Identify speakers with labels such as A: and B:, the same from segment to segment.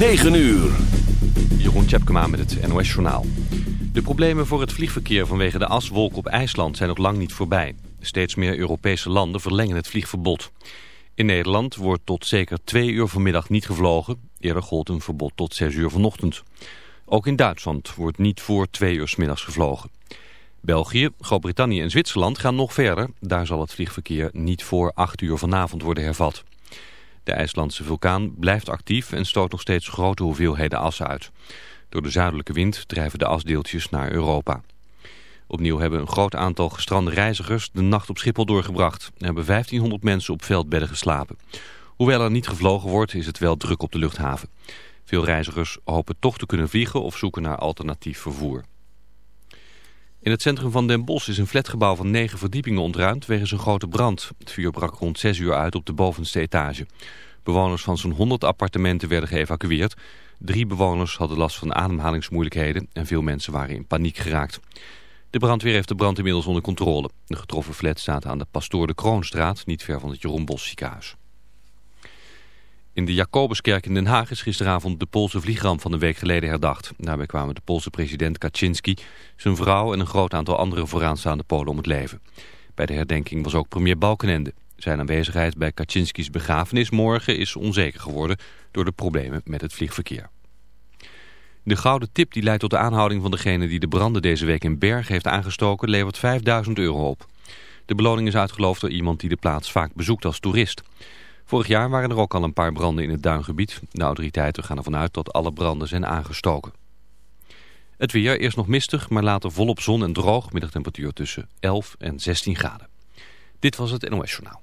A: 9 uur.
B: Jeroen Tjepkema met het NOS Journaal. De problemen voor het vliegverkeer vanwege de aswolk op IJsland zijn nog lang niet voorbij. Steeds meer Europese landen verlengen het vliegverbod. In Nederland wordt tot zeker twee uur vanmiddag niet gevlogen. Eerder gold een verbod tot zes uur vanochtend. Ook in Duitsland wordt niet voor twee uur s middags gevlogen. België, Groot-Brittannië en Zwitserland gaan nog verder. Daar zal het vliegverkeer niet voor acht uur vanavond worden hervat. De IJslandse vulkaan blijft actief en stoot nog steeds grote hoeveelheden as uit. Door de zuidelijke wind drijven de asdeeltjes naar Europa. Opnieuw hebben een groot aantal gestrande reizigers de nacht op Schiphol doorgebracht. Er hebben 1500 mensen op veldbedden geslapen. Hoewel er niet gevlogen wordt, is het wel druk op de luchthaven. Veel reizigers hopen toch te kunnen vliegen of zoeken naar alternatief vervoer. In het centrum van Den Bosch is een flatgebouw van negen verdiepingen ontruimd wegens een grote brand. Het vuur brak rond 6 uur uit op de bovenste etage. Bewoners van zo'n 100 appartementen werden geëvacueerd. Drie bewoners hadden last van ademhalingsmoeilijkheden en veel mensen waren in paniek geraakt. De brandweer heeft de brand inmiddels onder controle. De getroffen flat staat aan de Pastoor de Kroonstraat, niet ver van het Jeroen Bos ziekenhuis. In de Jacobuskerk in Den Haag is gisteravond de Poolse vliegramp van een week geleden herdacht. Daarbij kwamen de Poolse president Kaczynski, zijn vrouw en een groot aantal andere vooraanstaande Polen om het leven. Bij de herdenking was ook premier Balkenende. Zijn aanwezigheid bij Kaczynskis begrafenis morgen is onzeker geworden door de problemen met het vliegverkeer. De gouden tip die leidt tot de aanhouding van degene die de branden deze week in Berg heeft aangestoken levert 5000 euro op. De beloning is uitgeloofd door iemand die de plaats vaak bezoekt als toerist. Vorig jaar waren er ook al een paar branden in het duingebied. De autoriteiten gaan ervan uit dat alle branden zijn aangestoken. Het weer, eerst nog mistig, maar later volop zon en droog. Middagtemperatuur tussen 11 en 16 graden. Dit was het NOS Journaal.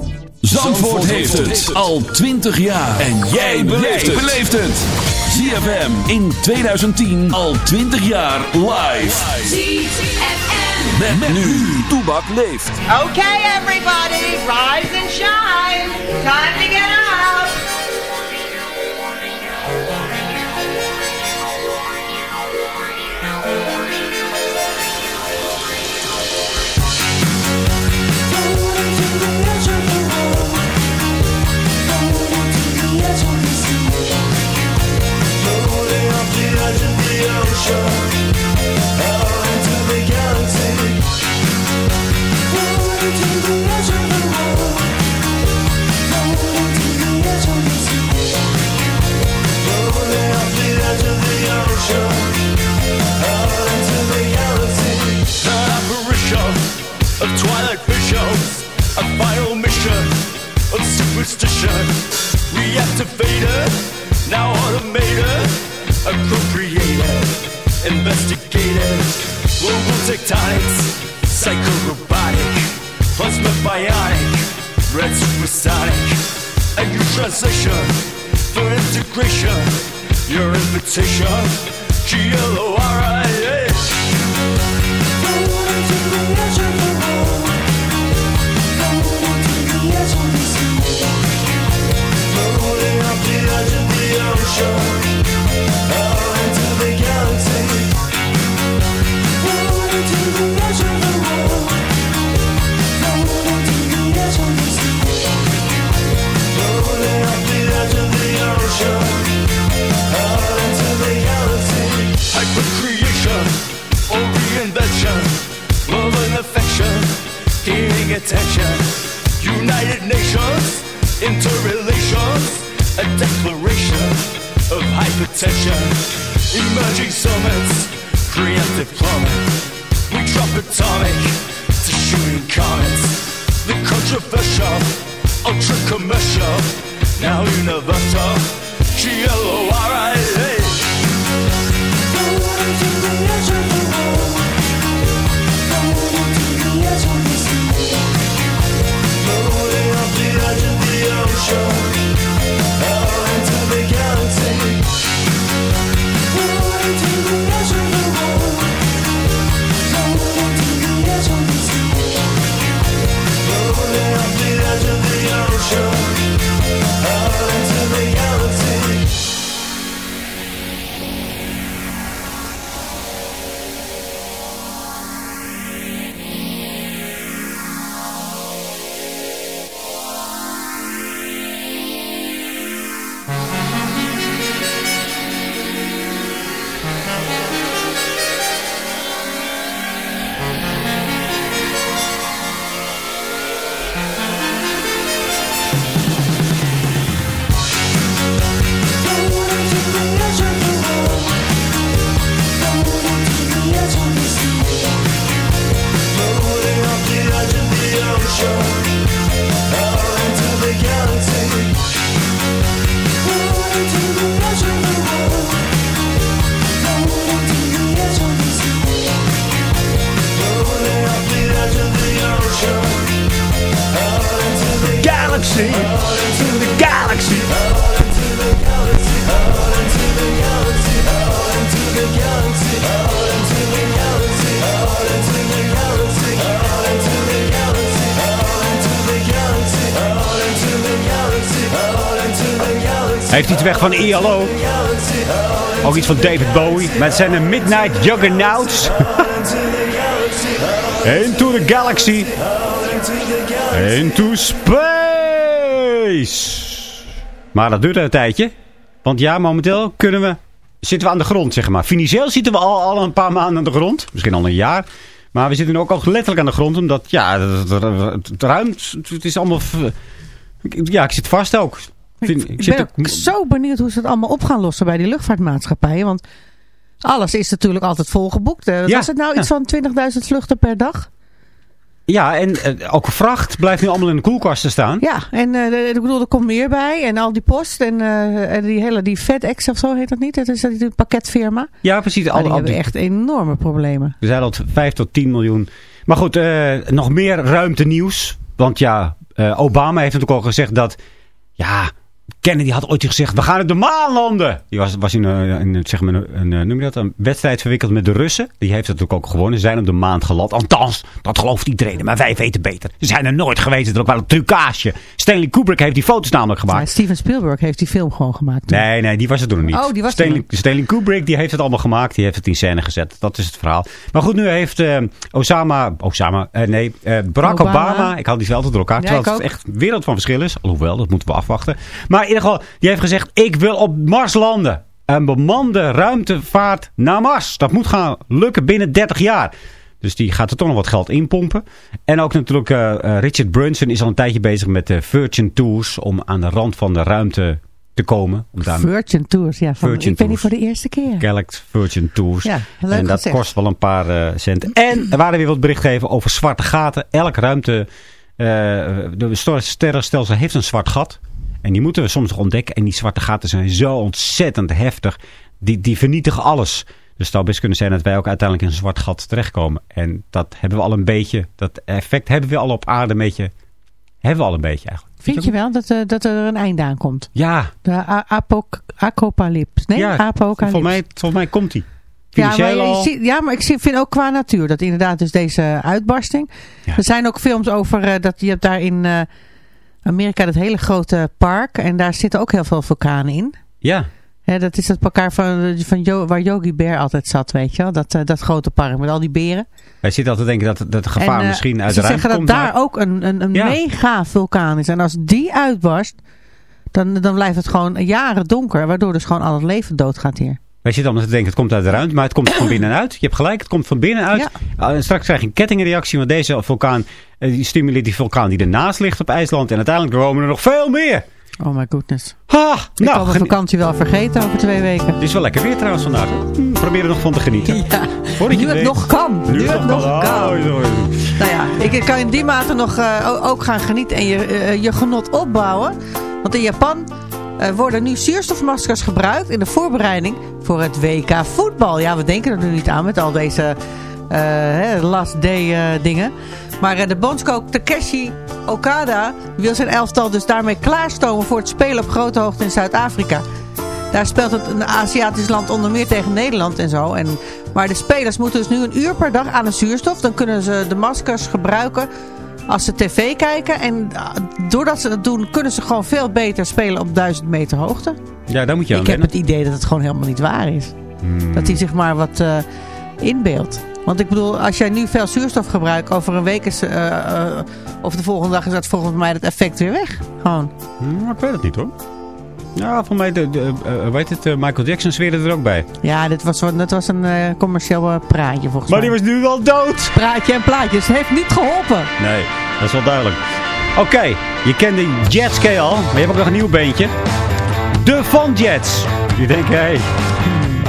A: Zandvoort heeft het al 20 jaar. En jij beleeft het. ZFM in 2010 al 20 jaar live.
C: ZFM.
A: Met, nu. Toebak leeft.
D: Okay, everybody, rise and shine. Time to get out.
E: Reactivated, now automated, appropriated, investigated. Global tectonics, psycho-robotic, plasma bionic, red supersonic. A new translation for integration. Your invitation, G-L-O-R-I-A. attention. United Nations, interrelations, a declaration
D: of hypertension. Emerging summits, preemptive plumbing. We drop atomic to shooting comets. The controversial, ultra commercial, now universal. G-L-O-R-I.
F: Heeft iets weg van ILO. Ook iets van David Bowie. Met zijn Midnight Juggernauts. Into the galaxy. Into space. Maar dat duurt een tijdje. Want ja, momenteel kunnen we, zitten we aan de grond, zeg maar. Financieel zitten we al, al een paar maanden aan de grond. Misschien al een jaar. Maar we zitten ook al letterlijk aan de grond. Omdat, ja, het, ruimt. Het is allemaal... Ja, ik zit vast ook.
G: Ik,
F: Vind-
G: ik ben
F: ook-
G: zo benieuwd hoe ze het allemaal op gaan lossen bij die luchtvaartmaatschappijen. Want alles is natuurlijk altijd volgeboekt.
F: Ja,
G: Was het nou
F: ja.
G: iets van 20.000 vluchten per dag?
F: Ja, en eh, ook vracht blijft nu allemaal in de koelkasten staan.
G: Ja, en eh, ik bedoel, er komt meer bij. En al die post en, eh, en die hele die FedEx of zo heet dat niet. Dat is die pakketfirma.
F: Ja, precies. Al,
G: die hebben echt enorme problemen.
F: Er zijn al 5 tot 10 miljoen. Maar goed, nog meer ruimte nieuws. Want ja, Obama heeft natuurlijk al gezegd dat... Ja, Kennedy had ooit gezegd, we gaan op de maan landen. Die was, was in, een, in zeg maar, een, een, noem je dat, een wedstrijd verwikkeld met de Russen. Die heeft het natuurlijk ook gewonnen. Ze zijn op de maan geland. Althans, dat gelooft iedereen. Maar wij weten beter. Ze zijn er nooit geweest. Het is ook wel een trucage. Stanley Kubrick heeft die foto's namelijk gemaakt.
G: Steven Spielberg heeft die film gewoon gemaakt. toen.
F: Nee, nee, die was het toen nog niet.
G: Oh, die was
F: Stanley. Stanley Kubrick die heeft het allemaal gemaakt. Die heeft het in scène gezet. Dat is het verhaal. Maar goed, nu heeft eh, Osama... Osama, eh, nee, eh, Barack
G: Obama.
F: Obama. Ik haal die wel door elkaar.
G: Ja,
F: terwijl het
G: ook.
F: echt wereld van verschil is. Alhoewel, dat moeten we afwachten. Maar ieder geval, die heeft gezegd... Ik wil op Mars landen. Een bemande ruimtevaart naar Mars. Dat moet gaan lukken binnen 30 jaar. Dus die gaat er toch nog wat geld inpompen. En ook natuurlijk eh, eh, Richard Brunson is al een tijdje bezig met de Virgin Tours. Om aan de rand van de ruimte te komen. Om daar
G: Virgin Tours, ja. Van,
F: Virgin
G: ik ben voor de eerste keer.
F: Galaxy Virgin Tours.
G: Ja, leuk
F: en dat
G: gezegd.
F: kost wel een paar eh, cent. En er waren weer wat berichten gegeven over zwarte gaten. Elk ruimte, eh, de ster- sterrenstelsel heeft een zwart gat. En die moeten we soms nog ontdekken. En die zwarte gaten zijn zo ontzettend heftig. Die, die vernietigen alles. Dus het zou best kunnen zijn dat wij ook uiteindelijk in een zwart gat terechtkomen. En dat hebben we al een beetje, dat effect hebben we al op aarde een beetje, hebben we al een beetje eigenlijk.
G: Vind je wel dat, eh, dat er een einde aan komt?
F: Ja,
G: De a- apok- apocalyps. Nee,
F: ja
G: apocalyps.
F: volgens mij, volgens mij komt die.
G: Ja, maar,
F: al.
G: ziet- ja, maar ik vind ook qua natuur dat inderdaad dus deze uitbarsting.
F: Ja.
G: Er zijn ook films over eh, dat je hebt daar in eh, Amerika dat hele grote park. En daar zitten ook heel veel vulkanen in.
F: Ja,
G: Hè, dat is dat elkaar van, van Jo- waar Yogi Bear altijd zat, weet je wel. Dat, eh, dat grote park met al die beren.
F: wij zitten altijd te denken dat, dat het gevaar
G: en, eh,
F: misschien uit
G: ze
F: de ruimte
G: zeggen dat
F: komt.
G: daar
F: maar-
G: ook een, een, een
F: Ja.
G: mega vulkaan is. En als die uitbarst, dan, dan blijft het gewoon jaren donker. Waardoor dus gewoon al het leven doodgaat hier.
F: Wij zitten allemaal te denken, het komt uit de ruimte, maar het komt van binnenuit. Je hebt gelijk, het komt van binnenuit.
G: Ja.
F: En straks krijg je een kettingreactie, want deze vulkaan eh, die stimuleert die vulkaan die ernaast ligt op IJsland. En uiteindelijk komen er nog veel meer.
G: Oh my goodness.
F: Ah,
G: Ik
F: nou,
G: kan de vakantie wel vergeten over twee weken.
F: het is wel lekker weer trouwens vandaag. Hm, Probeer er nog van te genieten.
G: Ja,
F: Voordat je
G: nu het
F: weet-
G: nog kan. Nu, het nog kan.
F: Oh.
G: Nou ja, ik kan in die mate nog eh, ook gaan genieten en je, je genot opbouwen. Want in Japan worden nu zuurstofmaskers gebruikt in de voorbereiding voor het WK voetbal. Ja, we denken er nu niet aan met al deze eh, hè, last day eh, dingen. Maar eh, de bondscoach Takeshi Okada wil zijn elftal dus daarmee klaarstomen voor het spelen op grote hoogte in Zuid-Afrika. Daar speelt het een Aziatisch land onder meer tegen Nederland en zo. En, maar de spelers moeten dus nu een uur per dag aan de zuurstof. Dan kunnen ze de maskers gebruiken als ze tv kijken. En ah, doordat ze dat doen, kunnen ze gewoon veel beter spelen op 1000 meter hoogte.
F: Ja, daar moet je aan
G: Ik heb het idee dat het gewoon helemaal niet waar is. Dat hij zich maar wat eh inbeeldt. Want ik bedoel, als jij nu veel zuurstof gebruikt, over een week is, eh, eh, of de volgende dag is dat volgens mij het effect weer weg. Gewoon.
F: Hm, ik weet het niet hoor. Ja, voor mij, de, de, eh, weet het, eh, Michael Jackson zweerde er ook bij.
G: Ja, dit was, zo- dit was een eh, commercieel eh, praatje volgens
F: Maar
G: mij.
F: die was nu wel dood.
G: Praatje en plaatjes. Het heeft niet geholpen.
F: Nee, dat is wel duidelijk. Oké, je kent de Jetski al, maar je hebt ook nog een nieuw beentje. De Van Jets. Die denken, hé, hey,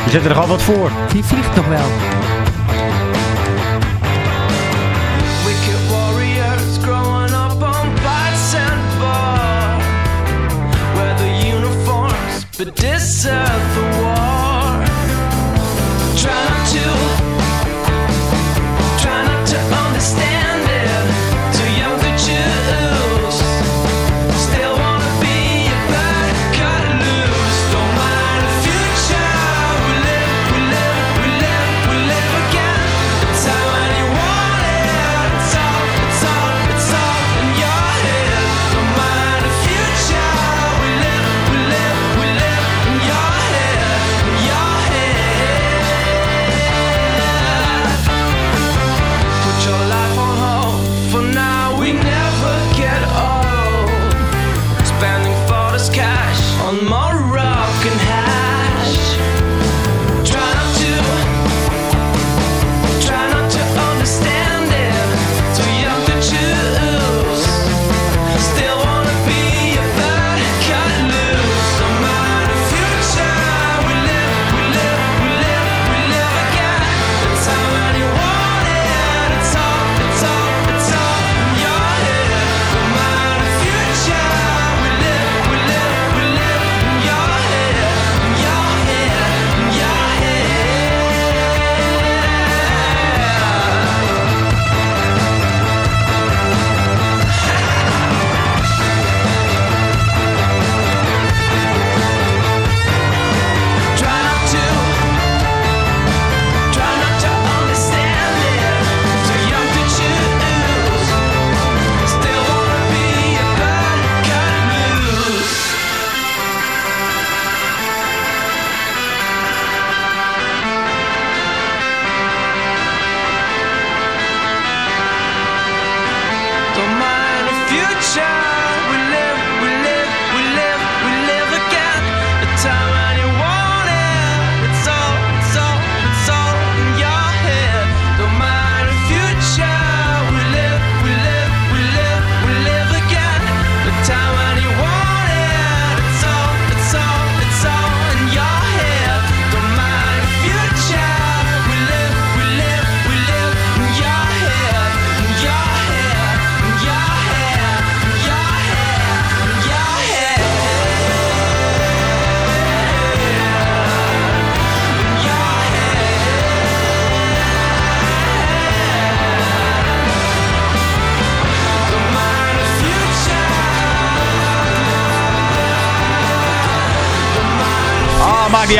F: je zet er nog al wat voor.
G: Die vliegt nog wel.
H: But deserve the war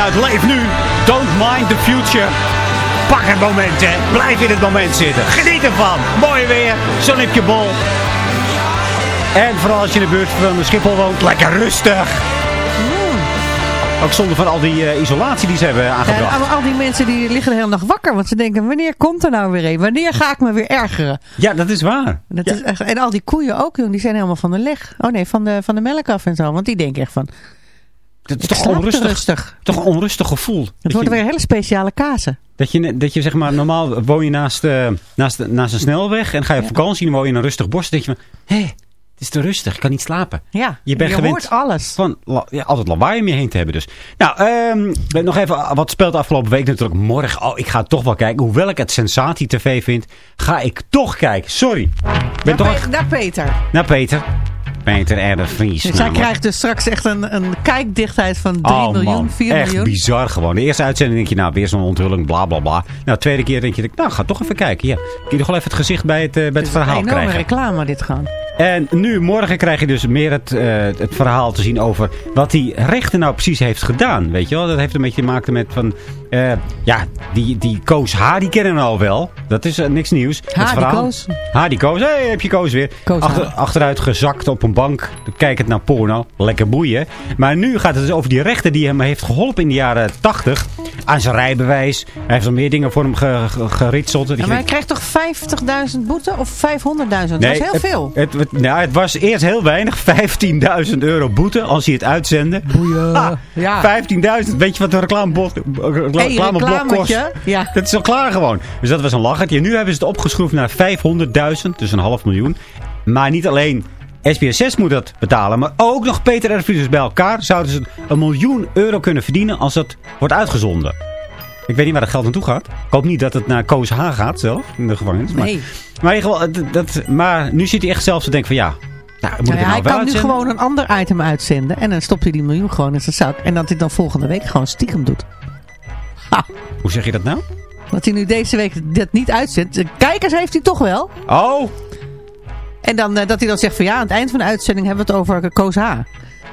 F: uit. Leef nu. Don't mind the future. Pak het moment, hè. Blijf in het moment zitten. Geniet ervan. Mooi weer. Zonnetje bol. En vooral als je in de buurt van Schiphol woont, lekker rustig. Ook zonder van al die eh, isolatie die ze hebben
G: Ja, en
F: aangebracht.
G: al, al die mensen die liggen de hele nacht wakker. Want ze denken, wanneer komt er nou weer een? Wanneer ga ik me weer ergeren?
F: Ja, dat is waar.
G: Dat
F: Ja.
G: is echt, en al die koeien ook, jong, die zijn helemaal van de leg. Oh nee, van de, van de melk af en zo. Want die denken echt van,
F: Dat is
G: ik
F: toch onrustig.
G: rustig.
F: Toch een onrustig gevoel.
G: Het
F: Dat
G: worden
F: je,
G: weer hele speciale kazen.
F: dat, je, dat je zeg maar, normaal woon je naast, eh, naast, naast een snelweg en ga je op vakantie en woon je in een rustig bos. Dan denk je van, hé, het is te rustig. Ik kan niet slapen.
G: Ja,
F: Je bent
G: je
F: gewend
G: hoort alles.
F: van ja, altijd lawaai om je heen te hebben dus. Nou, ehm, nog even wat speelt de afgelopen week natuurlijk. Morgen, oh, ik ga toch wel kijken. Hoewel ik het sensatie-tv vind, ga ik toch kijken. Sorry. Ben
G: Naar,
F: toch...
G: Pe- naar Peter.
F: Nou, Peter. Peter R. de Vries.
G: Dus hij krijgt dus straks echt een, een kijkdichtheid van 3
F: Oh
G: miljoen,
F: man,
G: 4
F: echt
G: miljoen.
F: bizar gewoon. De eerste uitzending denk je, nou, weer zo'n onthulling, bla bla bla. Nou, de tweede keer denk je, nou, ga toch even kijken. Ja, kun je toch wel even het gezicht bij het, eh, bij het, verhaal
G: enorme
F: krijgen.
G: reclame dit gaan.
F: En nu, morgen krijg je dus meer het, eh, het verhaal te zien over wat die rechter nou precies heeft gedaan. Weet je wel, dat heeft een beetje te maken met van, eh, ja, die, die Koos H, die kennen we al wel. Dat is niks nieuws. Het
G: die Koos.
F: H, die Koos. Hé, hey, heb je Koos weer.
G: Koos H.
F: Achter, achteruit gezakt op een bank, kijkend naar porno. Lekker boeien. Maar nu gaat het dus over die rechter die hem heeft geholpen in de jaren 80. Aan zijn rijbewijs. Hij heeft al meer dingen voor hem ge, ge- geritseld.
G: Ja, maar hij krijgt toch 50.000 boete of 500.000? Dat is heel
F: het,
G: veel.
F: Het, het, nou, het was eerst heel weinig. 15.000 euro boete als hij het uitzende.
G: Boeien. ja.
F: 15.000. Weet je wat een reclameblok, reclameblok kost?
G: Ja.
F: Dat is al klaar gewoon. Dus dat was een lachertje. Nu hebben ze het opgeschroefd naar 500.000. Dus een half miljoen. Maar niet alleen SBS6 moet dat betalen. Maar ook nog Peter R. Vries. Dus bij elkaar zouden ze een miljoen euro kunnen verdienen als dat wordt uitgezonden. Ik weet niet waar dat geld naartoe gaat. Ik hoop niet dat het naar Koos H gaat zelf. In de gevangenis. Maar,
G: Nee.
F: maar, in ieder geval, dat, maar nu zit hij echt zelf te denken van ja... Nou,
G: Nou ja,
F: nou
G: hij kan nu gewoon een ander item uitzenden. En dan stopt hij die miljoen gewoon in zijn zak. En dat hij dan volgende week gewoon stiekem doet. Ha.
F: Hoe zeg je dat nou?
G: Dat hij nu deze week dat niet uitzendt. De kijkers heeft hij toch wel.
F: Oh,
G: En dan, eh, dat hij dan zegt van ja, aan het eind van de uitzending hebben we het over Koos H.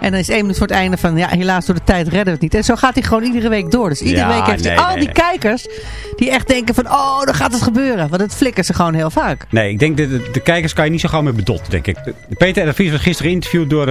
G: En dan is één minuut voor het einde van ja, helaas door de tijd redden we het niet. En zo gaat hij gewoon iedere week door. Dus iedere
F: Ja,
G: week heeft hij
F: nee,
G: al
F: nee,
G: die kijkers die echt denken van oh, dan gaat het gebeuren. Want het flikkeren ze gewoon heel vaak.
F: Nee, ik denk dat de, de kijkers kan je niet zo gauw meer bedot, denk ik. Peter de Vries was gisteren geïnterviewd door,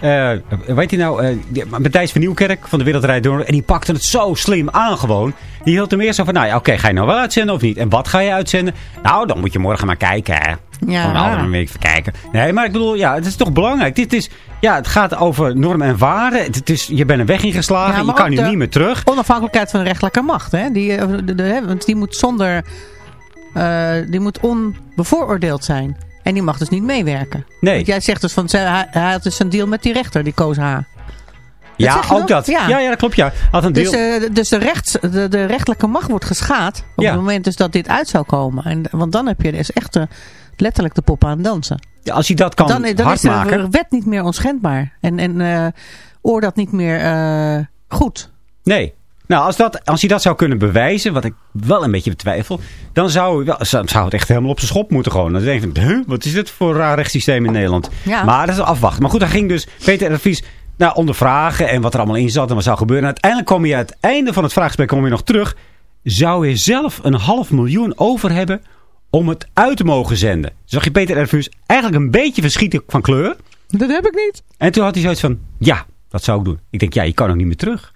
F: eh weet je nou, die- Matthijs van Nieuwkerk van de Wereldrijd Door. En die pakte het zo slim aan gewoon. Die hield hem eerst zo van, nou ja, oké, ga je nou wel uitzenden of niet? En wat ga je uitzenden? Nou, dan moet je morgen maar kijken, hè.
G: Ja.
F: Altijd een week even kijken. Nee, maar ik bedoel, ja, het is toch belangrijk. Dit is, ja, het gaat over normen en waarden. Het, is, je bent een weg ingeslagen.
G: Ja,
F: je kan nu niet meer terug.
G: Onafhankelijkheid van de rechtelijke macht. Hè? Die, eh, de, de, hè, want die moet zonder, eh, die moet onbevooroordeeld zijn. En die mag dus niet meewerken.
F: Nee.
G: Want jij zegt dus van, hij, hij had dus een deal met die rechter, die Koos H.
F: Ja,
G: je
F: ook dat.
G: Ja.
F: Ja. ja, dat klopt, ja. Had een deel...
G: Dus, eh, dus de, rechts, de, de rechtelijke macht wordt geschaad op
F: Ja.
G: het moment dus dat dit uit zou komen. En, want dan heb je dus echt eh, letterlijk de pop aan het dansen.
F: Ja, als hij dat kan
G: dan dan
F: hard
G: is de wet niet meer onschendbaar. En, en eh oordeelt niet meer eh, goed.
F: Nee. Nou, als, dat, als hij dat zou kunnen bewijzen, wat ik wel een beetje betwijfel, dan zou, zou het echt helemaal op zijn schop moeten gewoon. Dan denk je van, huh, wat is dit voor een raar rechtssysteem in Nederland?
G: Ja.
F: Maar dat is afwachten. Maar goed, hij ging dus Peter R. Nou, ondervragen en wat er allemaal in zat en wat zou gebeuren. En uiteindelijk kom je aan het einde van het vraaggesprek kom je nog terug. Zou je zelf een half miljoen over hebben om het uit te mogen zenden? Zag je Peter. Vries eigenlijk een beetje verschieten van kleur?
G: Dat heb ik niet.
F: En toen had hij zoiets van, ja, dat zou ik doen. Ik denk, ja, je kan ook niet meer terug.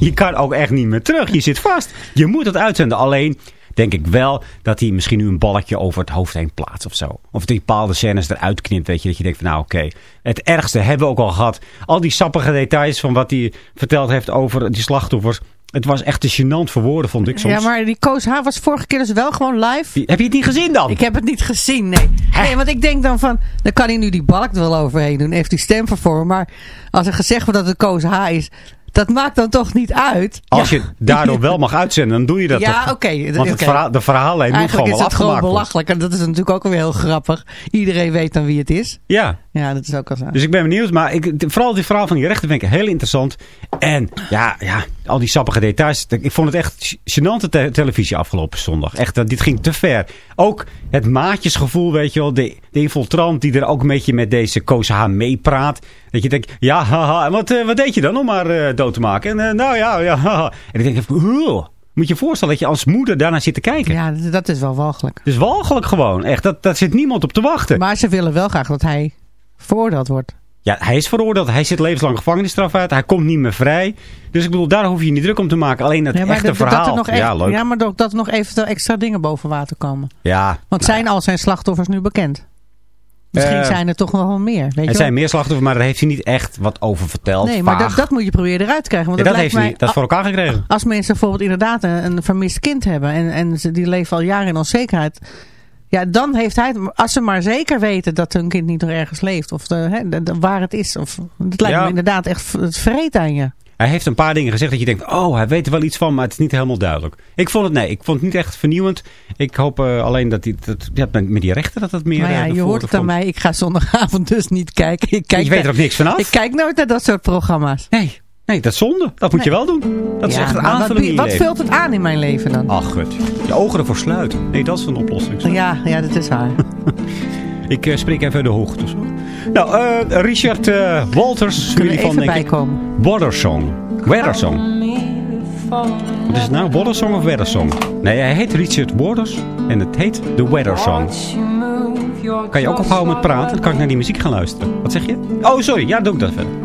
F: Je kan ook echt niet meer terug. Je zit vast. Je moet het uitzenden. Alleen denk ik wel dat hij misschien nu een balkje over het hoofd heen plaatst of zo. Of die bepaalde scènes eruit knipt. Weet je, dat je denkt van, nou oké. Het ergste hebben we ook al gehad. Al die sappige details van wat hij verteld heeft over die slachtoffers. Het was echt te gênant voor woorden, vond ik soms.
G: Ja, maar die Koos H. was vorige keer dus wel gewoon live.
F: Heb je het niet gezien dan?
G: Ik heb het niet gezien, nee. Nee, want ik denk dan van, dan kan hij nu die balk er wel overheen doen. Heeft die stem vervormen. Maar als er gezegd wordt dat het Koos H. is, dat maakt dan toch niet uit.
F: Als
G: Ja.
F: je daardoor wel mag uitzenden, dan doe je dat
G: Ja,
F: toch?
G: oké,
F: Want het verhaal, de verhaallijn moet gewoon
G: is
F: wel
G: het gewoon belachelijk. En dat is natuurlijk ook weer heel grappig. Iedereen weet dan wie het is.
F: Ja,
G: Ja, dat is ook al zo.
F: Dus ik ben benieuwd. Maar ik, vooral dit verhaal van die rechter vind ik heel interessant. En ja, ja al die sappige details. Ik vond het echt gênante te- televisie afgelopen zondag. Echt, eh, dit ging te ver. Ook het maatjesgevoel, weet je wel. De, de infiltrant die er ook een beetje met deze Koos H meepraat. Dat je denkt, ja, haha. Wat, eh, wat deed je dan om haar eh, dood te maken? En nou ja, ja, haha. En ik denk, moet je je voorstellen dat je als moeder daarnaar zit te kijken.
G: Ja, dat is wel walgelijk.
F: Het is walgelijk gewoon. Echt, dat, daar zit niemand op te wachten.
G: Maar ze willen wel graag dat hij veroordeeld wordt.
F: Ja, hij is veroordeeld. Hij zit levenslang gevangenisstraf uit. Hij komt niet meer vrij. Dus ik bedoel, daar hoef je niet druk om te maken. Alleen het
G: Ja, maar
F: echte
G: dat,
F: verhaal.
G: Dat er nog echt,
F: ja, leuk.
G: ja, maar dat dat er nog eventueel extra dingen boven water komen.
F: Ja,
G: Want zijn al zijn slachtoffers nu bekend? Misschien
F: Eh,
G: zijn er toch nog wel meer. Weet je
F: er
G: wel?
F: zijn meer slachtoffers, maar daar heeft hij niet echt wat over verteld.
G: Nee, maar dat, dat moet je proberen eruit te krijgen. Want
F: Ja,
G: dat
F: dat heeft hij niet. Dat is voor elkaar gekregen.
G: Als mensen bijvoorbeeld inderdaad een, een vermist kind hebben. En, en ze, die leven al jaren in onzekerheid. Ja, dan heeft hij, als ze maar zeker weten dat hun kind niet nog ergens leeft. Of de, hè, de- de- waar het is. Of, het lijkt
F: Ja.
G: me inderdaad echt het vreet aan je.
F: Hij heeft een paar dingen gezegd dat je denkt, oh, hij weet er wel iets van, maar het is niet helemaal duidelijk. Ik vond het, nee, ik vond het niet echt vernieuwend. Ik hoop eh, alleen dat, die, dat ja, met die rechten dat het meer
G: Maar ja,
F: eh,
G: je hoort het aan mij. Ik ga zondagavond dus niet kijken. Ik kijk
F: Je weet er ook niks vanaf?
G: Ik kijk nooit naar dat soort programma's.
F: Nee, nee, dat is zonde. Dat moet je wel doen. Dat is
G: Ja,
F: echt een aanvulling
G: wat, vult het aan in mijn leven dan?
F: Ach, gut. Je ogen ervoor sluiten. Nee, dat is een oplossing.
G: Ja, ja, dat is waar.
F: Ik eh, spreek even de hoogte. Zo. Nou, eh, Richard eh, Walters.
G: Kunnen
F: jullie van,
G: even
F: denk ik,
G: bijkomen.
F: Watersong. Weathersong. Wat is het nou? Watersong of Weathersong? Nee, hij heet Richard Waters. En het heet The Weather Song. Kan je ook ophouden met praten? Dan kan ik naar die muziek gaan luisteren. Wat zeg je? Oh, sorry. Ja, doe ik dat verder.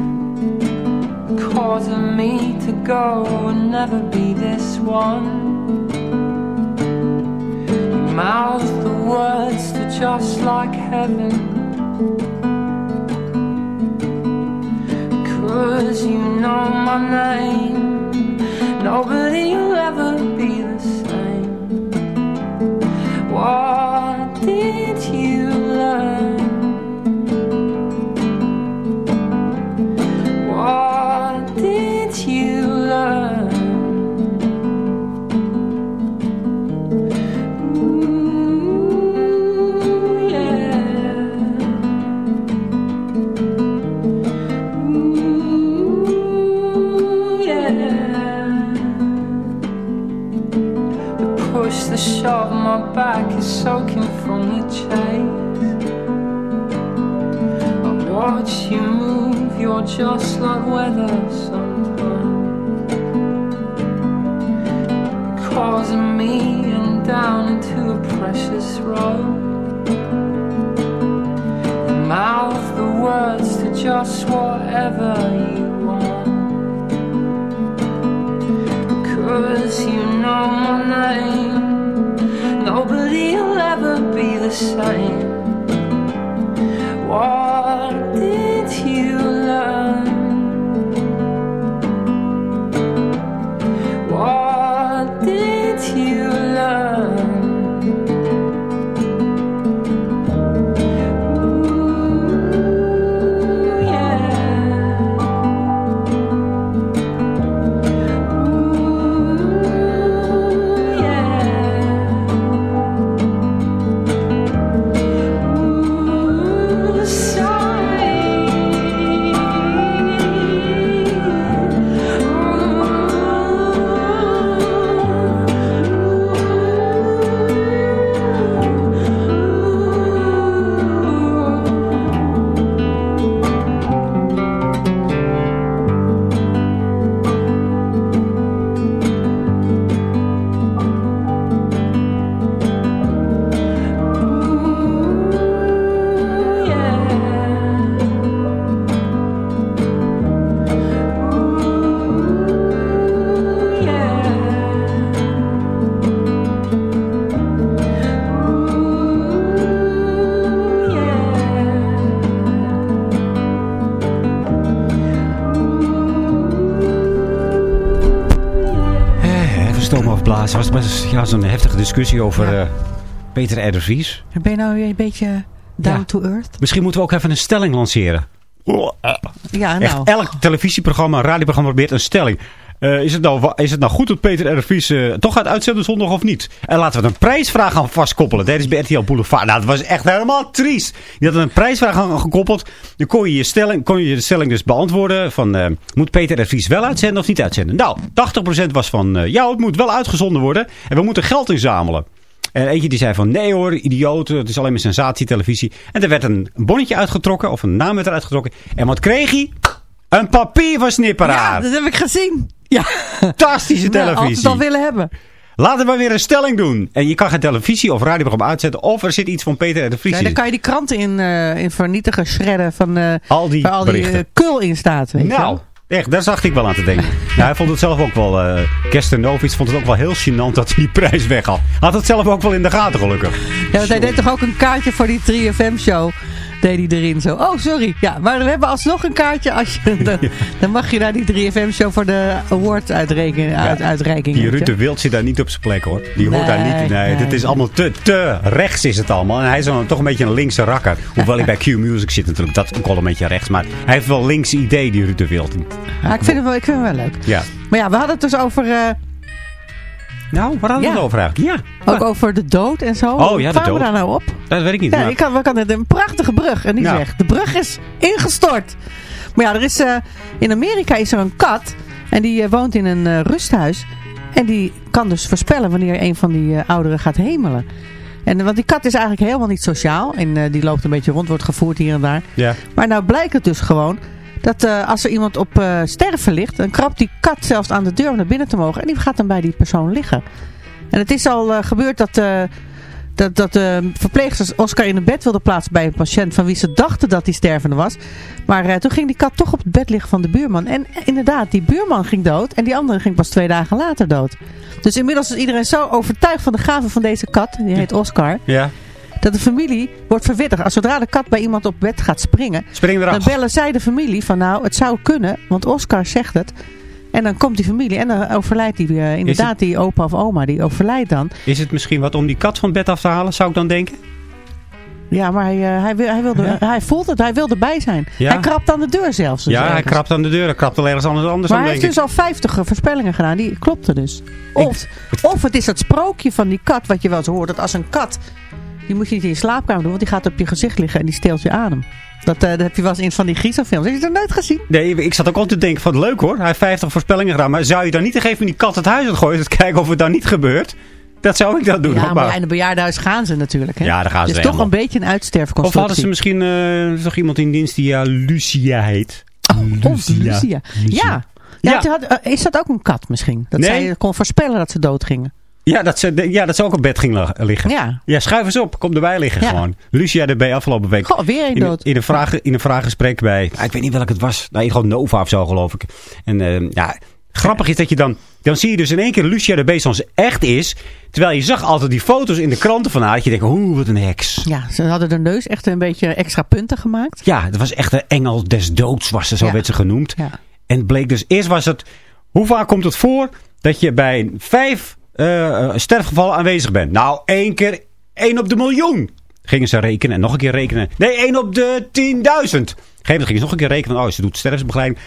I: Causing me to go and never be this one. You mouth the words to just like heaven. Cause you know my name. Nobody will ever be the same. What did back is soaking from the chase. I watch you move, you're just like weather sometimes. Causing me and down into a precious road. You mouth the words to just whatever you want. Cause you know my name. Nobody will ever be the same. What did you
F: ja, zo'n heftige discussie over eh, Peter R. Vries.
G: Ben je nou weer een beetje down
F: Ja.
G: to earth?
F: Misschien moeten we ook even een stelling lanceren.
G: Ja,
F: Echt,
G: nou.
F: elk televisieprogramma, radioprogramma probeert een stelling. Eh, is, het nou, is het nou goed dat Peter R. eh, toch gaat uitzenden zondag of niet? En laten we een prijsvraag aan vastkoppelen. Dat is bij RTL Boulevard. Nou, dat was echt helemaal triest. Die hadden een prijsvraag aan gekoppeld. Dan kon je je stelling, kon je de stelling dus beantwoorden. Van, eh, moet Peter R. wel uitzenden of niet uitzenden? Nou, 80% was van, ja, het moet wel uitgezonden worden. En we moeten geld inzamelen. En eentje die zei van, nee hoor, idioten, het is alleen maar sensatietelevisie. En er werd een bonnetje uitgetrokken, of een naam werd eruit. En wat kreeg hij? Een
G: Ja,
F: papierversnipperaar.
G: dat heb ik gezien. Ja,
F: Fantastische
G: nou,
F: televisie.
G: al willen hebben.
F: Laten we weer een stelling doen. En je kan geen televisie of radioprogramma uitzetten. Of er zit iets van Peter R. de Vries
G: Ja,
F: in.
G: dan kan je die kranten in, eh, in vernietigen, shredden van eh,
F: Al die
G: waar al die eh, kul in staat. Weet
F: Nou, echt, daar zag ik wel aan te denken. nou, hij vond het zelf ook wel, Kersten Novits vond het ook wel heel gênant dat hij die prijs weghad. Had het zelf ook wel in de gaten gelukkig.
G: Ja, want hij deed toch ook een kaartje voor die 3FM-show. Deed hij erin zo. Oh, sorry. Ja, maar we hebben alsnog een kaartje. Als je, dan, dan mag je naar die 3FM-show voor de award uitreiking. Uit, uitreiking
F: Die. Ruud de Wild zit daar niet op zijn plek hoor. Die hoort daar niet. Nee,
G: nee.
F: dit is allemaal te, te rechts is het allemaal. En hij is dan toch een beetje een linkse rakker. Hoewel hij bij Q Music zit natuurlijk. Dat is ook wel een beetje rechts. Maar hij heeft wel links idee, die Ruud de Wild.
G: Ja, ik, vind hem wel, ik vind hem wel leuk.
F: Ja.
G: Maar ja, we hadden het dus over... eh,
F: Nou, waar hadden we
G: Ja.
F: het over eigenlijk? Ja.
G: ook over de dood en zo.
F: Oh, ja, de
G: kwamen we
F: dood.
G: daar nou op?
F: Dat weet ik niet.
G: Ja,
F: maar-
G: ik kan, we kan het een prachtige brug. En die
F: Ja.
G: zegt, de brug is ingestort. Maar ja, er is, eh, in Amerika is er een kat. En die eh, woont in een eh, rusthuis. En die kan dus voorspellen wanneer een van die ouderen gaat hemelen. En, want die kat is eigenlijk helemaal niet sociaal. En die loopt een beetje rond, wordt gevoerd hier en daar.
F: Ja.
G: Maar nou blijkt het dus gewoon dat eh, als er iemand op eh, sterven ligt, dan krabt die kat zelfs aan de deur om naar binnen te mogen. En die gaat dan bij die persoon liggen. En het is al eh, gebeurd dat, dat, dat de verpleegsters Oscar in een bed wilden plaatsen bij een patiënt van wie ze dachten dat hij stervende was. Maar toen ging die kat toch op het bed liggen van de buurman. En inderdaad, die buurman ging dood en die andere ging pas twee dagen later dood. Dus inmiddels is iedereen zo overtuigd van de gave van deze kat, die heet Oscar,
F: Ja.
G: Dat de familie wordt verwittigd. Als zodra de kat bij iemand op bed gaat springen,
F: Spring
G: dan bellen zij de familie van nou, het zou kunnen, want Oscar zegt het. En dan komt die familie en dan overlijdt die, eh, inderdaad die opa of oma, die overlijdt dan.
F: Is het misschien wat om die kat van bed af te halen, zou ik dan denken?
G: Ja, maar hij, eh, hij, wil, hij, wilde,
F: Ja.
G: hij voelt het, hij wil erbij zijn.
F: Ja.
G: Hij krabt aan de deur zelfs. dus
F: ja, hij krabt aan de deur. Hij krabt wel ergens anders, anders
G: Maar hij heeft dus al 50 voorspellingen gedaan, die klopten dus. Of, of het is dat sprookje van die kat, wat je wel eens hoort, dat als een kat, die moet je niet in je slaapkamer doen, want die gaat op je gezicht liggen en die steelt je adem. Dat, eh, dat heb je wel eens in van die griezelfilms. Heb je dat nooit gezien?
F: Nee, ik zat ook altijd te denken van leuk hoor. Hij heeft 50 voorspellingen gedaan. Maar zou je dan niet te geven die kat het huis uit gooien? te kijken of het dan niet gebeurt? Dat zou ik dan doen.
G: Ja, maar in een bejaardenhuis gaan ze natuurlijk. Hè?
F: Ja, daar gaan ze
G: Dus toch
F: helemaal.
G: een beetje een
F: Of
G: uitsterfconstructie.
F: hadden ze misschien eh, nog iemand in dienst die ja, Lucia heet?
G: Oh, Lucia. Ja. Ja,
F: Ja.
G: had- eh, is dat ook een kat misschien? Dat
F: Nee.
G: zij kon voorspellen dat ze dood gingen.
F: Ja, dat ze, ja, dat ze ook op bed ging liggen.
G: Ja.
F: Ja, schuif eens op. Kom erbij liggen
G: Ja.
F: gewoon. Lucia erbij afgelopen week.
G: Goh, weer een
F: in,
G: dood.
F: In een, vragen, in een vraaggesprek bij, ah, ik weet niet welk het was. Nou, gewoon Nova of zo geloof ik. En eh, ja, grappig is dat je dan, dan zie je dus in één keer Lucia zoals ze echt is. Terwijl je zag altijd die foto's in de kranten van haar. Dat je denkt, oeh, wat een heks.
G: Ja, ze hadden de neus echt een beetje extra punten gemaakt.
F: Ja, dat was echt een engel des doods was ze, zo
G: Ja.
F: werd ze genoemd.
G: Ja.
F: En het bleek dus, eerst was het, hoe vaak komt het voor dat je bij vijf eh, sterfgevallen aanwezig bent? Nou, één keer, één op de miljoen. Gingen ze rekenen en nog een keer rekenen. Nee, één op de tienduizend. Op een gegeven moment gingen ze nog een keer rekenen. Oh, ze doet sterfbegeleiding.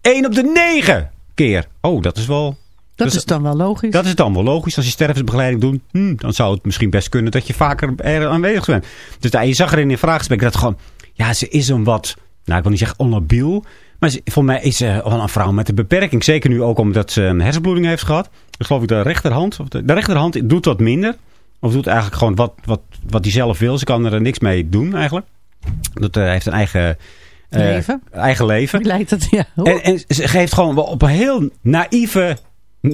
F: Één op de negen keer. Oh, dat is wel...
G: Dat
F: dus-
G: is dan wel logisch.
F: dat is dan wel logisch. Als je stervensbegeleiding doet, hm, dan zou het misschien best kunnen dat je vaker er aanwezig bent. Dus daar, je zag er in vraaggesprek dat gewoon, ja, ze is een wat, nou ik wil niet zeggen onlabiel. Maar voor mij is ze wel een vrouw met een beperking. Zeker nu ook omdat ze een hersenbloeding heeft gehad. Dus geloof ik de rechterhand. Of de, de rechterhand doet wat minder. Of doet eigenlijk gewoon wat, wat, wat hij zelf wil. Ze kan er niks mee doen eigenlijk. Dat eh, heeft een eigen, eh,
G: Leven.
F: eigen leven.
G: Lijkt het? Ja.
F: En, en ze geeft gewoon op een heel naïeve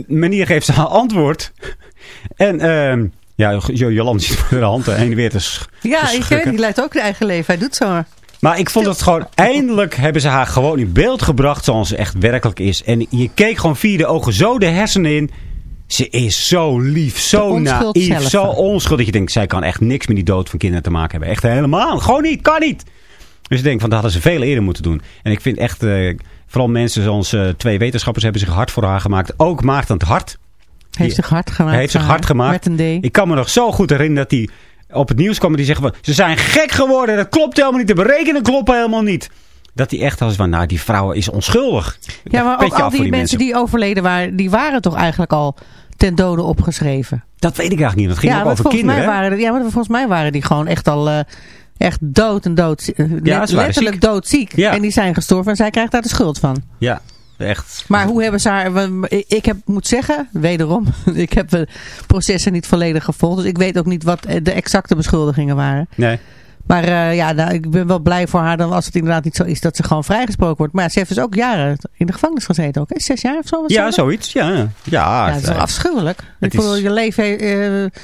F: manier geeft ze haar antwoord. En ehm ja, Jo- Jolande ziet voor de hand eh, heen en weer te
G: ja, ik weet, die leidt ook een eigen leven. Hij doet zo.
F: Maar ik vond het gewoon, eindelijk hebben ze haar gewoon in beeld gebracht zoals ze echt werkelijk is. En je keek gewoon via de ogen zo de hersenen in. Ze is zo lief, zo naïef,
G: zelf.
F: zo onschuldig. Dat je denkt, zij kan echt niks met die dood van kinderen te maken hebben. Echt helemaal, gewoon niet, kan niet. Dus ik denk, van, dat hadden ze veel eerder moeten doen. En ik vind echt, eh, vooral mensen zoals eh, twee wetenschappers hebben zich hard voor haar gemaakt. Ook Maarten het Hart.
G: Heeft zich hard gemaakt.
F: Heeft zich
G: van
F: hard gemaakt.
G: Met een D.
F: Ik kan me nog zo goed herinneren dat hij op het nieuws kwam en die zeggen van, ze zijn gek geworden, dat klopt helemaal niet, de berekenen kloppen helemaal niet. Dat hij echt was van, nou die vrouw is onschuldig.
G: Ja, maar ook al die, mensen die overleden waren, die waren toch eigenlijk al ten dode opgeschreven.
F: Dat weet ik eigenlijk niet, dat ging
G: ja,
F: ook over
G: volgens
F: kinderen.
G: waren, ja, maar volgens mij waren die gewoon echt al eh, echt dood en dood.
F: Ja,
G: letterlijk
F: ziek.
G: doodziek.
F: Ja.
G: En die zijn gestorven en zij krijgt daar de schuld van.
F: Ja, echt.
G: Maar hoe hebben ze haar... Ik heb, moet zeggen, wederom, ik heb de processen niet volledig gevolgd. Dus ik weet ook niet wat de exacte beschuldigingen waren.
F: Nee.
G: Maar eh, ja, nou, ik ben wel blij voor haar dan als het inderdaad niet zo is dat ze gewoon vrijgesproken wordt. Maar ja, ze heeft dus ook jaren in de gevangenis gezeten ook. Hè? Zes jaar of zo?
F: Ja,
G: dat?
F: zoiets. Ja, ja.
G: Ja, dat is
F: eh,
G: afschuwelijk.
F: het
G: Ik bedoel,
F: is-
G: je leven, eh,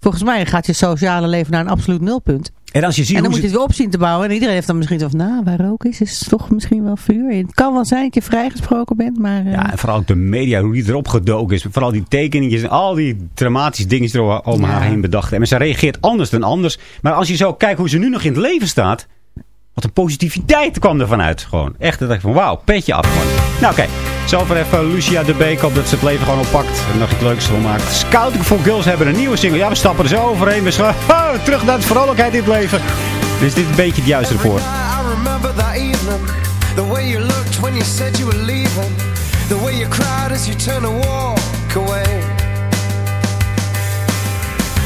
G: volgens mij gaat je sociale leven naar een absoluut nulpunt.
F: En als je ziet
G: En dan moet je het weer opzien te bouwen. En iedereen heeft dan misschien zo van, nou, waar rook is, is het toch misschien wel vuur. Het kan wel zijn dat je vrijgesproken bent, maar... eh,
F: Ja, en vooral ook de media, hoe die erop gedoken is. Vooral die tekeningetjes en al die dramatische dingen die er om
G: Ja.
F: haar heen bedacht hebben. En ze reageert anders dan anders. Maar als je zo kijkt hoe ze nu nog in het leven staat. Wat een positiviteit kwam er vanuit. Gewoon echt, dat ik van wauw, petje af gewoon. Nou oké, zover even Lucia de Beek. Hoop dat ze het leven gewoon oppakt en nog iets leuks van maakt. Scouting for Girls hebben een nieuwe single. Ja, we stappen er zo overheen. We gaan oh, terug naar de vrolijkheid in het leven. Dus dit is een beetje het juiste ervoor.
E: The way you looked when you said you were leaving The way you cried as you turned to walk away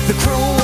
E: The cruel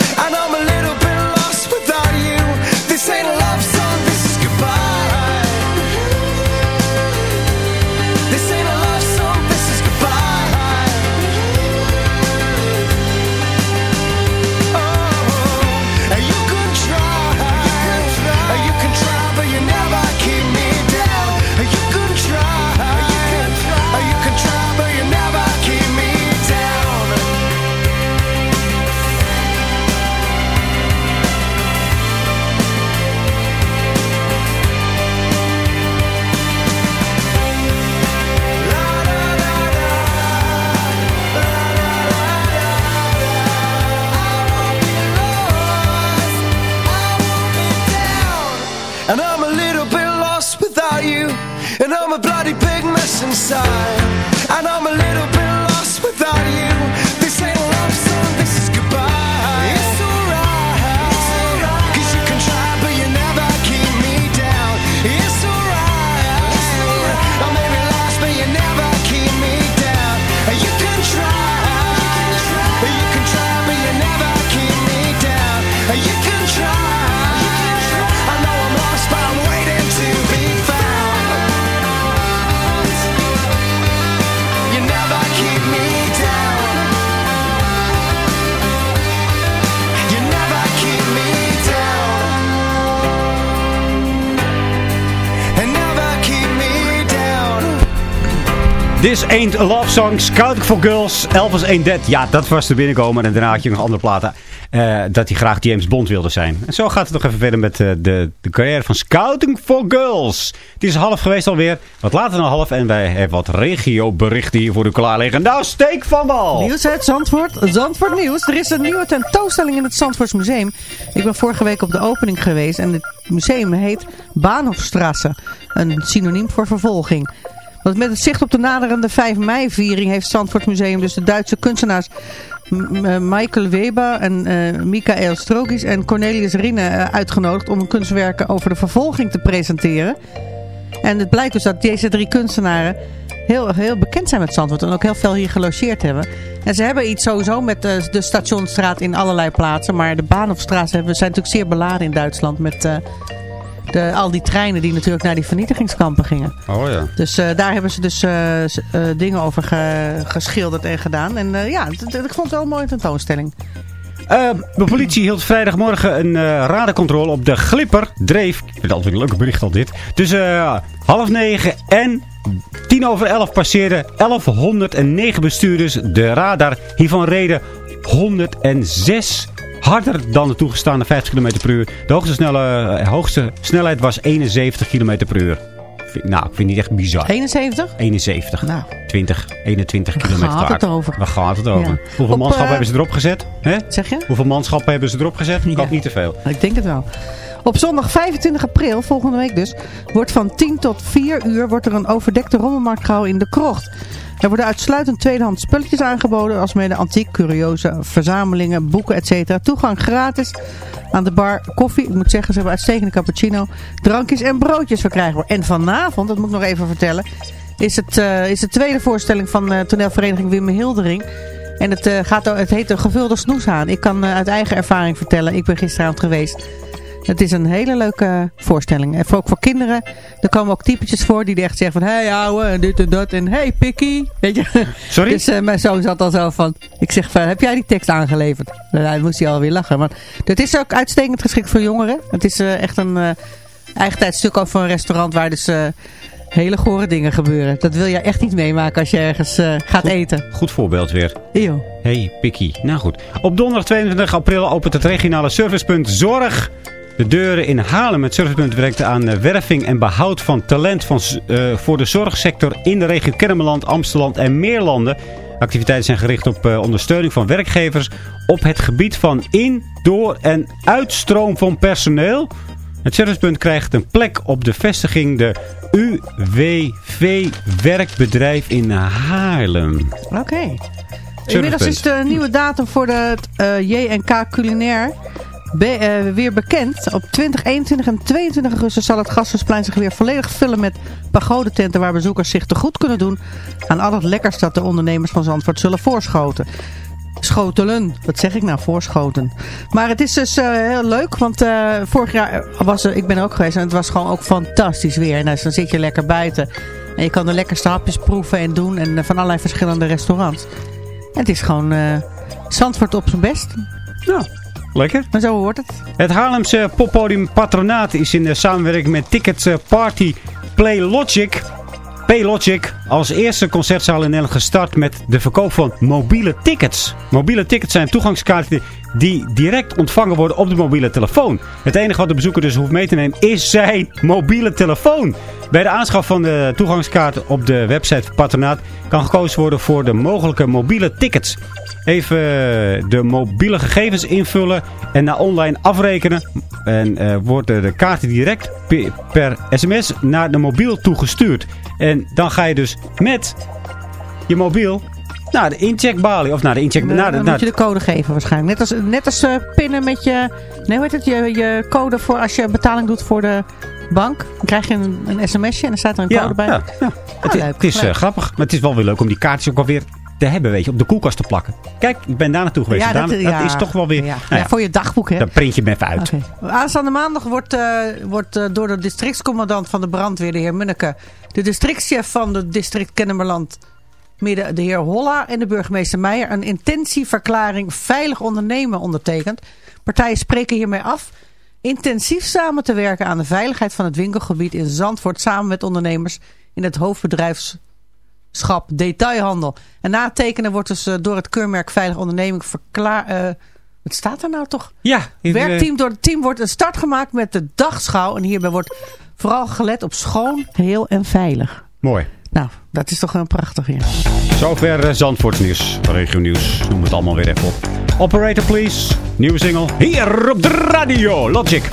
E: inside. This Ain't a Love Song,
F: Scouting for Girls, Elvis Ain't Dead. Ja, dat was er binnenkomen. En daarna had je nog andere platen. eh, dat hij graag James Bond wilde zijn. En zo gaat het nog even verder met eh, de, de carrière van Scouting for Girls. Het is half geweest alweer. Wat later dan half. En wij hebben wat regioberichten hier voor u klaar liggen. Nou, steek van wal!
G: Nieuws uit Zandvoort. Zandvoort Nieuws. Er is een nieuwe tentoonstelling in het Zandvoorts Museum. Ik ben vorige week op de opening geweest. En het museum heet Bahnhofstrasse. Een synoniem voor vervolging. Want met het zicht op de naderende 5 mei-viering heeft het Zandvoort Museum dus de Duitse kunstenaars eh, Michael Weber en eh Michael Strogis en Cornelius Rinne eh, uitgenodigd om hun kunstwerken over de vervolging te presenteren. En het blijkt dus dat deze drie kunstenaren heel, heel bekend zijn met Zandvoort en ook heel veel hier gelogeerd hebben. En ze hebben iets sowieso met de, stationstraat in allerlei plaatsen, maar de Bahnhofstraat zijn natuurlijk zeer beladen in Duitsland met de, al die treinen die natuurlijk naar die vernietigingskampen gingen.
F: Oh ja.
G: Dus eh, daar hebben ze dus eh, eh, dingen over ge- geschilderd en gedaan. En eh, ja, ik vond het wel een mooie tentoonstelling.
F: Eh, de politie hield vrijdagmorgen een eh radarcontrole op de Glipper Dreef. Ik vind het altijd een leuke bericht al dit. Tussen eh, half negen en tien over elf passeerden 1109 bestuurders de radar. Hiervan reden 106 harder dan de toegestane 50 km per uur. De hoogste, snelle, eh, hoogste snelheid was 71 km per uur. Nou, ik vind het niet echt bizar.
G: 71?
F: 71.
G: Nou.
F: 20, 21
G: Waar
F: kilometer
G: gaat het over?
F: Waar gaat het over?
G: Ja.
F: Hoeveel
G: Op,
F: manschappen
G: eh,
F: hebben ze erop gezet? Hè?
G: Zeg je?
F: Hoeveel manschappen hebben ze erop gezet? Ik
G: Ja.
F: niet te veel.
G: Ik denk het wel. Op zondag 25 april, volgende week dus, wordt van 10 tot 4 uur wordt er een overdekte rommelmarkt gehouden in de krocht. Er worden uitsluitend tweedehands spulletjes aangeboden, als mede antiek, curioze, verzamelingen, boeken, etc. Toegang gratis aan de bar, koffie, ik moet zeggen, ze hebben uitstekende cappuccino, drankjes en broodjes verkrijgbaar. En vanavond, dat moet ik nog even vertellen, is, het, eh, is de tweede voorstelling van eh, toneelvereniging Wim Hildering. En het, eh, gaat, het heet de gevulde snoeshaan. Ik kan uit eigen ervaring vertellen, ik ben gisteravond geweest. Het is een hele leuke voorstelling. En ook voor kinderen. Er komen ook typetjes voor die echt zeggen van... Hey ouwe, en dit en dat. En hey pikkie. Weet je?
F: Sorry?
G: Dus eh, mijn zoon zat al zo van... Ik zeg van, heb jij die tekst aangeleverd? Nou, dan moest hij alweer lachen. Maar het is ook uitstekend geschikt voor jongeren. Het is eh, echt een uh, eigen stuk over een restaurant waar dus... eh, hele gore dingen gebeuren. Dat wil je echt niet meemaken als je ergens eh, gaat eten.
F: Goed voorbeeld weer.
G: Eeuw.
F: Hey, Pikkie. Nou goed. Op donderdag 22 april opent het regionale servicepunt Zorg de deuren in Haarlem. Het servicepunt werkt aan eh, werving en behoud van talent van, eh, voor de zorgsector in de regio Kennemerland, Amsterdam en Meerlanden. Activiteiten zijn gericht op eh, ondersteuning van werkgevers op het gebied van in, door en uitstroom van personeel. Het servicepunt krijgt een plek op de vestiging de UWV Werkbedrijf in Haarlem.
G: Oké. Inmiddels is de nieuwe datum voor de uh, JNK Culinair be, uh, weer bekend. Op 20, 21 en 22 augustus zal het Gasthuisplein zich weer volledig vullen met pagodententen waar bezoekers zich te goed kunnen doen aan al het lekkers dat de ondernemers van Zandvoort zullen voorschoten. Schotelen, wat zeg ik nou, voorschoten. Maar het is dus uh, heel leuk, want uh, vorig jaar was er, ik ben ook geweest en het was gewoon ook fantastisch weer. En dan zit je lekker buiten en je kan de lekkerste hapjes proeven en doen en van allerlei verschillende restaurants. Het is gewoon Zandvoort op zijn best.
F: Nou, lekker.
G: Maar zo hoort het.
F: Het Haarlemse poppodium Patronaat is in samenwerking met Ticket Party Play Logic... Paylogic als eerste concertzaal in Nederland gestart met de verkoop van mobiele tickets. Mobiele tickets zijn toegangskaarten die direct ontvangen worden op de mobiele telefoon. Het enige wat de bezoeker dus hoeft mee te nemen is zijn mobiele telefoon. Bij de aanschaf van de toegangskaart op de website van Patronaat kan gekozen worden voor de mogelijke mobiele tickets. Even de mobiele gegevens invullen en naar online afrekenen. En uh, worden de kaarten direct per sms naar de mobiel toegestuurd. En dan ga je dus met je mobiel naar de incheckbalie. Of naar de incheck...
G: Dan,
F: naar de,
G: dan
F: naar
G: moet je de code geven waarschijnlijk. Net als, net als uh, pinnen met je... Nee, hoe heet het? Je, je code voor als je betaling doet voor de bank. Dan krijg je een, een sms'je en dan staat er een code
F: ja,
G: bij.
F: Ja, ja.
G: Ah,
F: het,
G: leuk,
F: het is. Uh, grappig. Maar het is wel weer leuk om die kaartjes ook alweer te hebben, weet je. Op de koelkast te plakken. Kijk, ik ben daar naartoe geweest.
G: Ja, dat,
F: dat,
G: ja,
F: dat is toch wel weer...
G: Ja,
F: nou
G: ja, voor je dagboek, hè?
F: Dan print je hem even uit.
G: Okay. Aanstaande maandag wordt, uh, wordt uh, door de districtscommandant van de brandweer, de heer Munneke, de districtschef van het district Kennemerland, midden de heer Holla en de burgemeester Meijer, een intentieverklaring veilig ondernemen ondertekend. Partijen spreken hiermee af intensief samen te werken aan de veiligheid van het winkelgebied in Zandvoort samen met ondernemers in het hoofdbedrijfschap detailhandel. En na het tekenen wordt dus uh, door het keurmerk Veilig Onderneming verklaard... Uh, wat staat er nou toch?
F: Ja.
G: Werkteam door het team wordt een start gemaakt met de dagschouw. En hierbij wordt vooral gelet op schoon, heel en veilig.
F: Mooi.
G: Nou, dat is toch een prachtig weer.
F: Zover Zandvoorts nieuws, regio nieuws. Noem het allemaal weer even op. Operator please. Nieuwe single. Hier op de radio. Logic.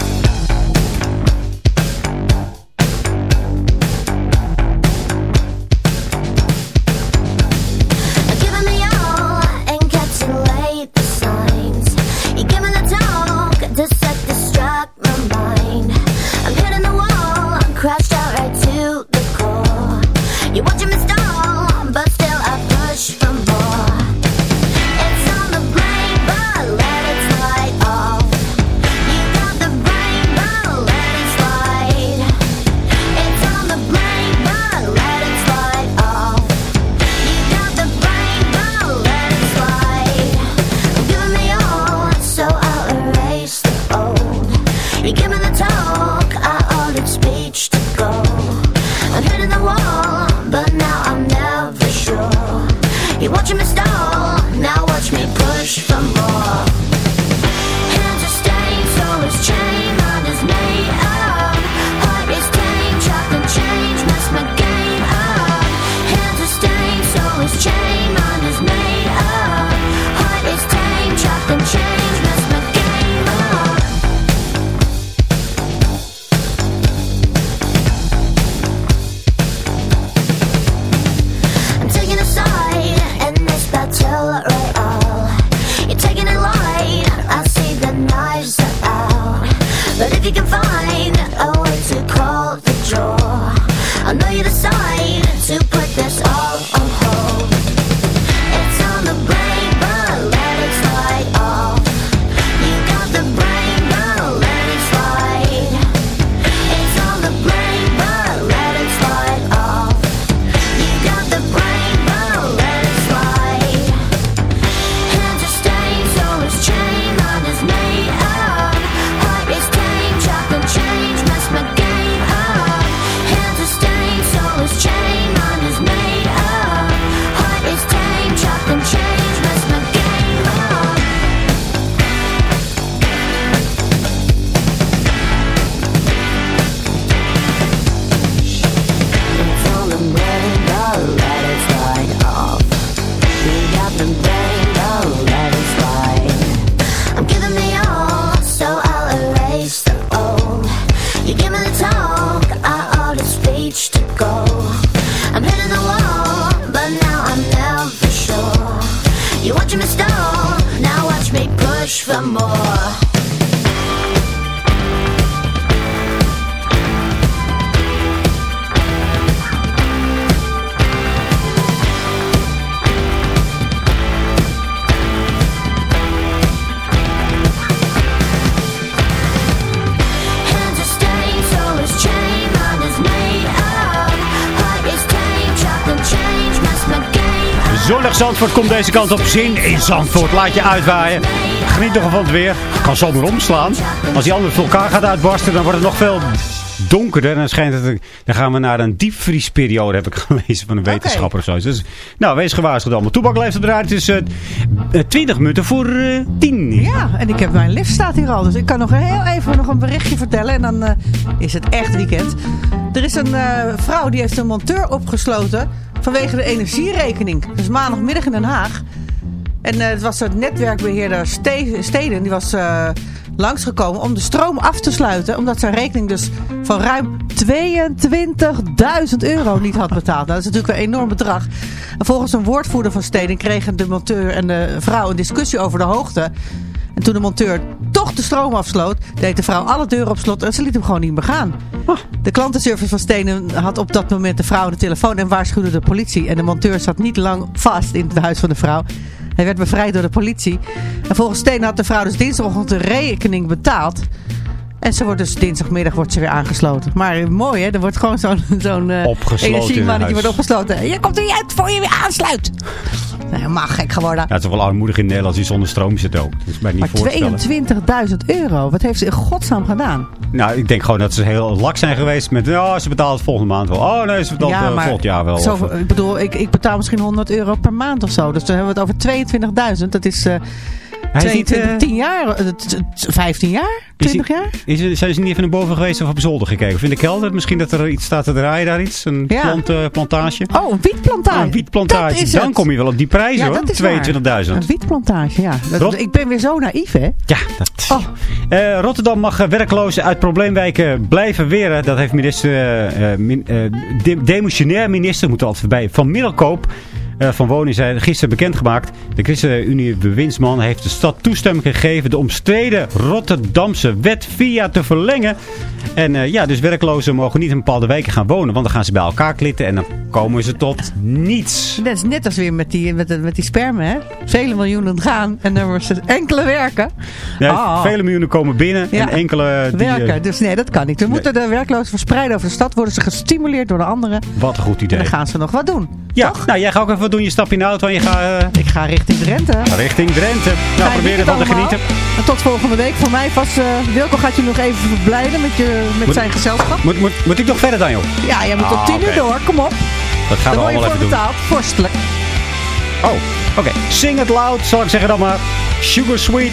F: Zandvoort komt deze kant op. Zin in Zandvoort. Laat je uitwaaien. Geniet nog van het weer. Kan zomaar omslaan. Als die andere vulkaan gaat uitbarsten, dan wordt het nog veel donkerder. En dan, schijnt het, dan gaan we naar een diepvriesperiode, heb ik gelezen van een wetenschapper of zo. Dus, nou, wees gewaarschuwd allemaal. Toebak leeft op de raad. Het is eh, eh, 20 minuten voor eh 10.
G: Ja, en ik heb mijn lift staat hier al. Dus ik kan nog heel even nog een berichtje vertellen. En dan eh, is het echt weekend. Er is een eh, vrouw die heeft een monteur opgesloten vanwege de energierekening. Dus maandagmiddag in Den Haag. En eh, het was het netwerkbeheerder Ste- Steden. Die was eh, langsgekomen om de stroom af te sluiten. Omdat zijn rekening dus van ruim 22.000 euro niet had betaald. Nou, dat is natuurlijk een enorm bedrag. En volgens een woordvoerder van Steden kregen de monteur en de vrouw een discussie over de hoogte. En toen de monteur toch de stroom afsloot, deed de vrouw alle deuren op slot en ze liet hem gewoon niet meer gaan. De klantenservice van Stenen had op dat moment de vrouw de telefoon en waarschuwde de politie. En de monteur zat niet lang vast in het huis van de vrouw. Hij werd bevrijd door de politie. En volgens Stenen had de vrouw dus dinsdagochtend de rekening betaald. En ze wordt dus dinsdagmiddag wordt ze weer aangesloten. Maar mooi hè, er wordt gewoon zo'n zo'n energiemannetje
F: huis.
G: wordt opgesloten. Je komt er niet uit voor je weer aansluit. Nou, helemaal gek geworden.
F: Ja, het is toch wel armoedig in Nederland die zonder stroom zit ook. Dat is mij niet
G: Maar
F: voorstellen.
G: 22.000 euro, wat heeft ze in godsnaam gedaan?
F: Nou, ik denk gewoon dat ze heel lak zijn geweest met... Ja, ze betaalt volgende maand wel. Oh nee, ze betaalt eh, volgend jaar wel.
G: Zo,
F: Of,
G: ik bedoel, ik, ik betaal misschien 100 euro per maand of zo. Dus dan hebben we het over 22.000. Dat is eh
F: Hij is niet,
G: 22,
F: eh,
G: 10 jaar, eh, t- 15 jaar,
F: is
G: 20
F: die-
G: jaar.
F: Is, er- zijn ze niet even naar boven geweest of op zolder gekeken? Of in de kelder? Misschien dat er iets staat te draaien daar iets? Een
G: Ja.
F: plant, eh, plantage?
G: Oh, een wietplantage.
F: een wietplantage.
G: Is
F: Dan
G: het.
F: kom je wel op die prijs
G: Ja,
F: hoor.
G: dat is waar.
F: 22.000.
G: Een wietplantage, ja. Dat-
F: Rot-
G: ik ben weer zo naïef, hè?
F: Ja, dat... Eh, Rotterdam mag werklozen uit probleemwijken blijven weren. Dat heeft minister, min- eh, de- demissionair minister, moet er altijd voorbij, van Middelkoop van Woning zijn gisteren bekendgemaakt. De ChristenUnie bewindsman heeft de stad toestemming gegeven de omstreden Rotterdamse wet via te verlengen. En eh, ja, dus werklozen mogen niet in bepaalde wijken gaan wonen, want dan gaan ze bij elkaar klitten en dan komen ze tot niets.
G: Dat is net als weer met die, met, met die sperma, hè? Vele miljoenen gaan en er was enkele werken.
F: Ja,
G: Ah.
F: Vele miljoenen komen binnen
G: Ja.
F: en enkele... Die, eh,
G: werken. Dus nee, dat kan niet. We moeten de werklozen verspreiden over de stad. Worden ze gestimuleerd door de anderen.
F: Wat een goed
G: En
F: idee.
G: dan gaan ze nog wat doen.
F: Ja, nou jij gaat ook even wat doen. Je stapt in de auto en je gaat... eh,
G: Ik ga richting Drenthe.
F: Richting Drenthe. Nou,
G: Fijn
F: probeer
G: weekend
F: ervan te genieten.
G: En tot volgende week. Voor mij vast... eh Wilco gaat je nog even verblijden met, je, met
F: Moet-
G: zijn gezelschap.
F: Moet, moet, moet ik nog verder dan, joh?
G: Ja, jij moet
F: Ah,
G: tot tien uur door. Kom op.
F: Dat gaan we
G: word je
F: allemaal
G: voor
F: even doen.
G: betaald. Vorstelijk.
F: Oh, oké. Sing it loud, zal ik zeggen dan maar. Sugar Sweet.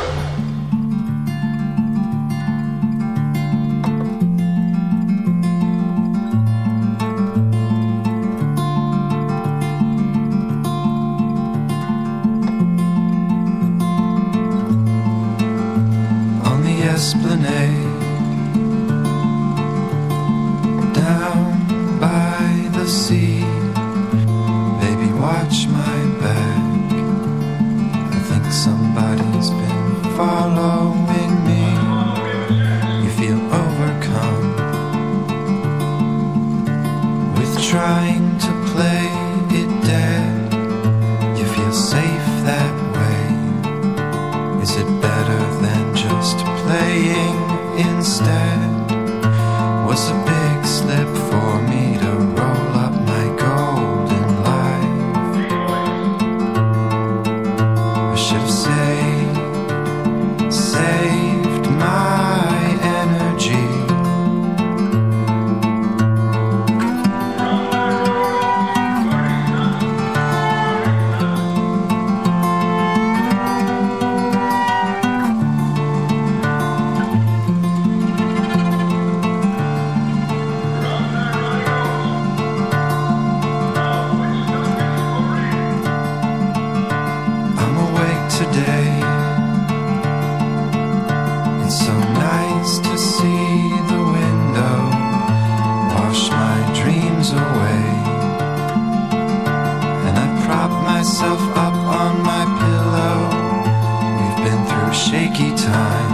F: time.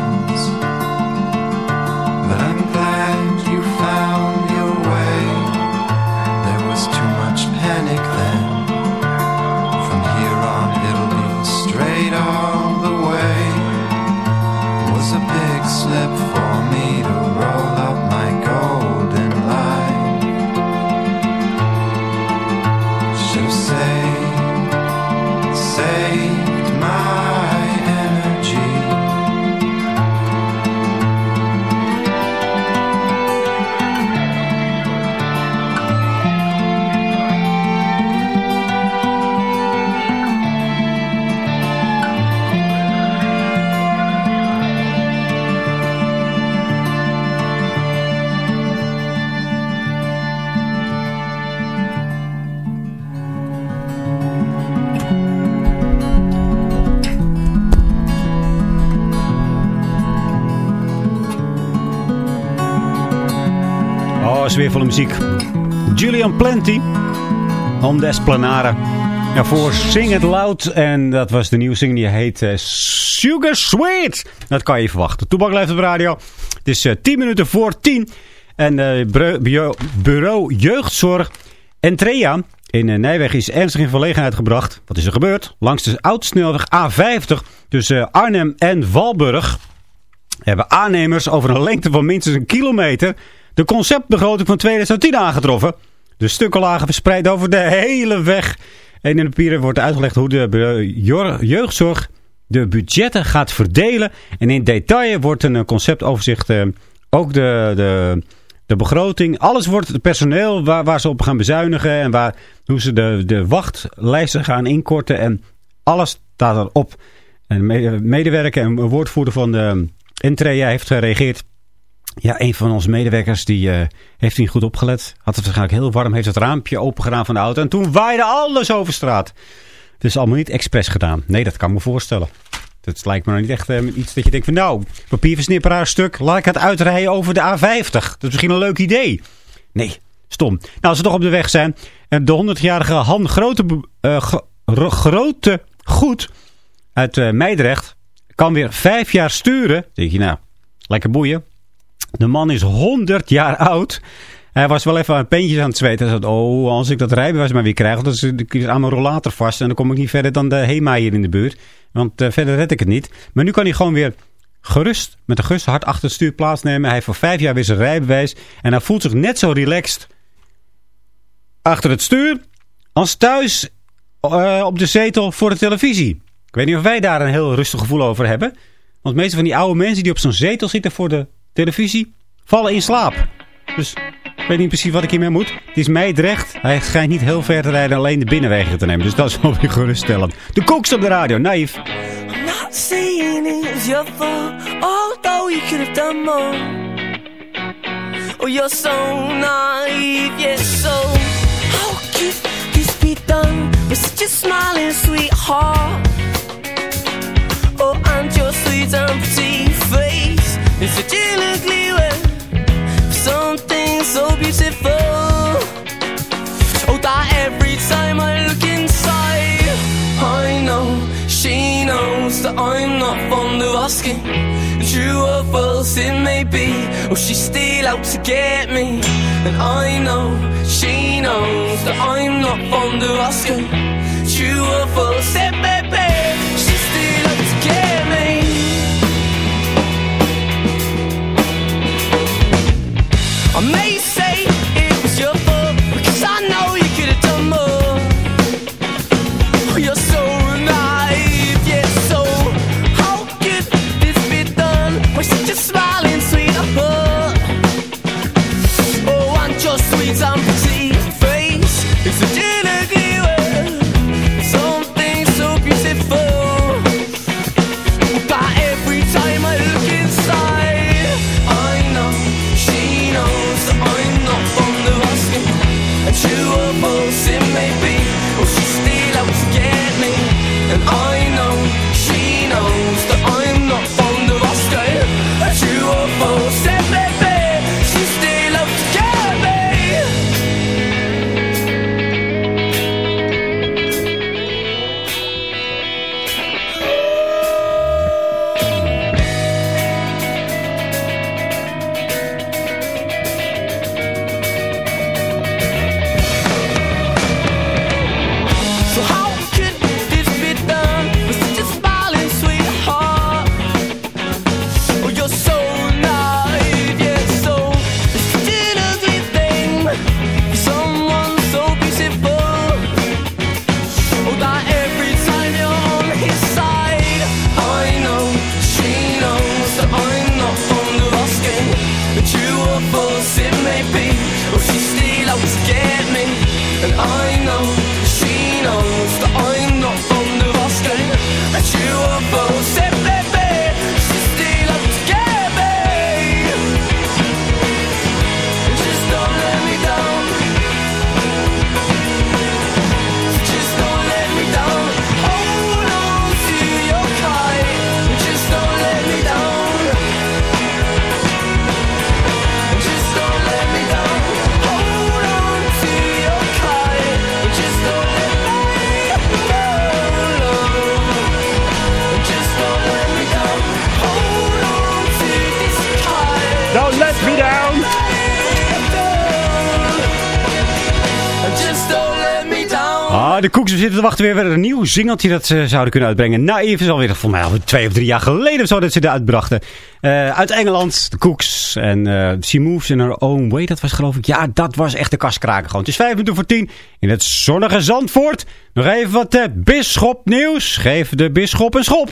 F: Sfeervolle muziek. Julian Plenty. Esplanade. Ja, voor Sing It Loud. En dat was de nieuwe single die heet eh, Sugar Sweet. Dat kan je verwachten. Toebak blijft op de radio. Het is eh, 10 minuten voor 10. En eh, bureau, Jeugdzorg Entrea in Nijwegen is ernstig in verlegenheid gebracht. Wat is er gebeurd? Langs de oud-snelweg A50 tussen Arnhem en Walburg hebben aannemers over een lengte van minstens een kilometer de conceptbegroting van 2010 aangetroffen. De stukken lagen verspreid over de hele weg. En in de papieren wordt uitgelegd hoe de jeugdzorg de budgetten gaat verdelen. En in detail wordt een conceptoverzicht, eh, ook de, de, de begroting. Alles wordt het personeel waar, waar ze op gaan bezuinigen. En waar, hoe ze de, de wachtlijsten gaan inkorten. En alles staat erop. En me- medewerker en woordvoerder van de Entrea heeft gereageerd. Ja, een van onze medewerkers die eh, heeft niet goed opgelet. Had het waarschijnlijk heel warm, heeft het raampje opengedaan van de auto. En toen waaide alles over straat. Het is allemaal niet expres gedaan. Nee, dat kan ik me voorstellen. Dat lijkt me nou niet echt eh, iets dat je denkt van nou, papierversnipperaar stuk. Laat ik het uitrijden over de A50. Dat is misschien een leuk idee. Nee, stom. Nou, als we toch op de weg zijn. eh, De 100-jarige Han Grote, Gro- Ro- Grote Goed uit Meidrecht kan weer vijf jaar sturen. Denk je nou, lekker boeien. De man is 100 jaar oud. Hij was wel even aan peentjes aan het zweten. Hij zei, oh, als ik dat rijbewijs maar weer krijg, dan zit ik aan mijn rollator vast. En dan kom ik niet verder dan de HEMA hier in de buurt. Want eh, verder red ik het niet. Maar nu kan hij gewoon weer gerust, met een gerust hart achter het stuur plaatsnemen. Hij heeft voor vijf jaar weer zijn rijbewijs. En hij voelt zich net zo relaxed achter het stuur als thuis eh, op de zetel voor de televisie. Ik weet niet of wij daar een heel rustig gevoel over hebben. Want meeste van die oude mensen die op zo'n zetel zitten voor de televisie, vallen in slaap. Dus ik weet niet precies wat ik hiermee moet. Het is Meidrecht. Hij schijnt niet heel ver te rijden alleen de binnenwegen te nemen. Dus dat is wel weer geruststellend. De koks op de radio, naïef.
H: I'm not saying it was your fault, although you could have done more. Oh, you're so naive, yes, so how could this be done with such a smiling sweetheart? Oh, and your sweet and pretty such an ugly for something so beautiful. Oh, that every time I look inside, I know she knows that I'm not fond of asking. True or false it may be, or she's still out to get me. And I know she knows that I'm not fond of asking. True or false it may be, and
F: Ah, de koeks zitten te wachten weer weer een nieuw singeltje dat ze zouden kunnen uitbrengen. Nou, even alweer, voor mij al twee of drie jaar geleden of zo dat ze dat uitbrachten. Eh, uit Engeland, de Cooks en eh She Moves in Her Own Way. Dat was geloof ik, ja, dat was echt de kaskraken gewoon. Het is vijf minuten voor tien in het zonnige Zandvoort. Nog even wat eh, bisschop nieuws. Geef de bisschop een schop.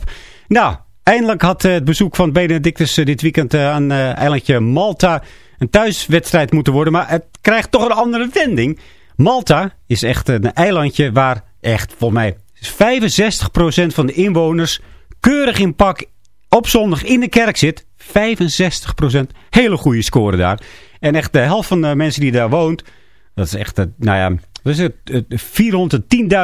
F: Nou, eindelijk had het bezoek van Benedictus dit weekend aan eilandje Malta een thuiswedstrijd moeten worden. Maar het krijgt toch een andere wending. Malta is echt een eilandje waar echt, volgens mij, 65% van de inwoners keurig in pak op zondag in de kerk zit. 65%. Hele goede score daar. En echt de helft van de mensen die daar woont, dat is echt, nou ja, Eh,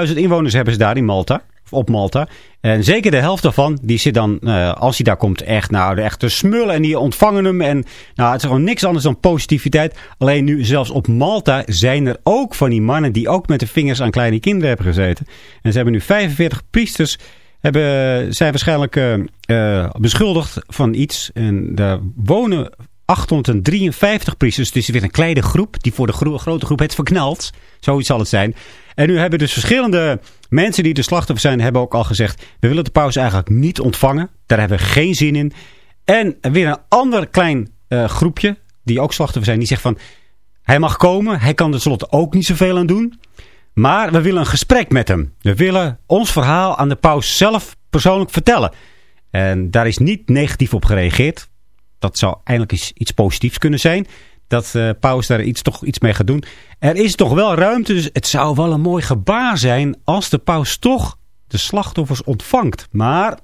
F: 410.000 inwoners hebben ze daar in Malta. Op Malta. En zeker de helft daarvan, die zit dan, eh, als hij daar komt, echt, nou, echt te smullen. En die ontvangen hem. En nou, het is gewoon niks anders dan positiviteit. Alleen nu, zelfs op Malta, zijn er ook van die mannen die ook met de vingers aan kleine kinderen hebben gezeten. En ze hebben nu 45 priesters hebben, zijn waarschijnlijk eh, eh, beschuldigd van iets. En daar wonen 853 priesters. Dus het is weer een kleine groep die voor de gro- grote groep het verknalt. Zoiets zal het zijn. En nu hebben dus verschillende mensen die de slachtoffer zijn, hebben ook al gezegd... we willen de paus eigenlijk niet ontvangen. Daar hebben we geen zin in. En weer een ander klein eh, groepje, die ook slachtoffer zijn, die zegt van... hij mag komen, hij kan er tenslotte ook niet zoveel aan doen. Maar we willen een gesprek met hem. We willen ons verhaal aan de paus zelf persoonlijk vertellen. En daar is niet negatief op gereageerd. Dat zou eigenlijk iets, iets positiefs kunnen zijn. Dat uh, paus daar iets, toch iets mee gaat doen. Er is toch wel ruimte, dus het zou wel een mooi gebaar zijn als de paus toch de slachtoffers ontvangt. Maar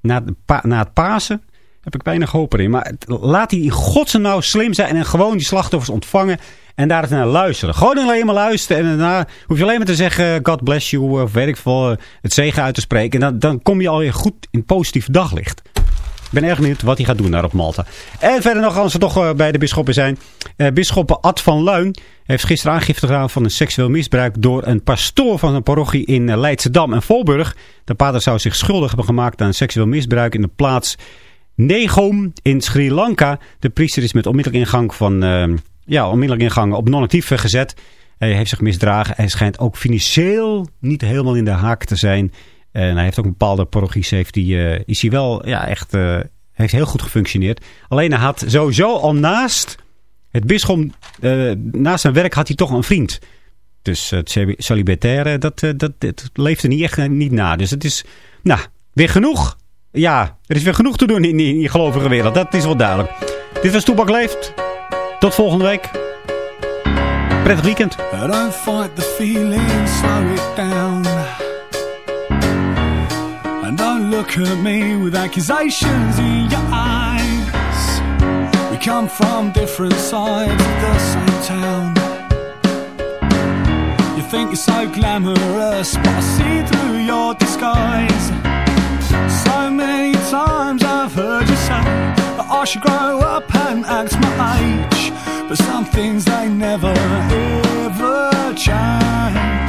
F: na, na het Pasen heb ik weinig hoop erin. Maar laat hij in godsnaam nou slim zijn en gewoon die slachtoffers ontvangen en daar naar luisteren. Gewoon alleen maar luisteren en daarna hoef je alleen maar te zeggen God bless you of weet ik veel, het zegen uit te spreken. En dan, dan kom je alweer goed in positief daglicht. Ik ben erg benieuwd wat hij gaat doen daar op Malta. En verder nog, als we toch uh, bij de bisschoppen zijn. Uh, bisschoppen Ad van Luin heeft gisteren aangifte gedaan van een seksueel misbruik door een pastoor van een parochie in uh, Leidschendam en Volburg. De pater zou zich schuldig hebben gemaakt aan seksueel misbruik in de plaats Negom in Sri Lanka. De priester is met onmiddellijk ingang van, ja, onmiddellijk ingang op non-actief gezet. Hij heeft zich misdragen. Hij schijnt ook financieel niet helemaal in de haak te zijn. En hij heeft ook een bepaalde parochies, heeft die, uh, is hij wel ja, echt, uh, heeft heel goed gefunctioneerd. Alleen hij had sowieso al naast het bisschop, uh, naast zijn werk had hij toch een vriend. Dus het celibataire, dat, dat, dat leefde niet echt niet na. Dus het is, nou, weer genoeg. Ja, er is weer genoeg te doen in die, gelovige wereld. Dat is wel duidelijk. Dit was Toebak Leeft. Tot volgende week. Prettig weekend.
J: Look at me with accusations in your eyes. We come from different sides of the same town. You think you're so glamorous, but I see through your disguise. So many times I've heard you say that I should grow up and act my age. But some things they never ever change.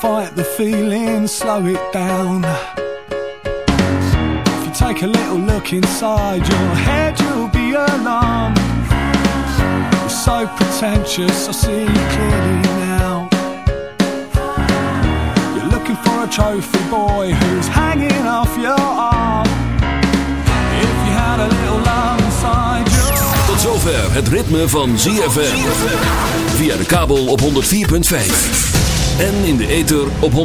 J: Fight the feeling, slow it down. If you take a little look inside your head, you'll be alarmed. You're so pretentious, I see you clearly now. You're looking for a trophy boy who's hanging off your arm. If you had a little love inside your
K: Tot zover het ritme van ZFM. Via de kabel op 104.5. En in de ether op 106.9.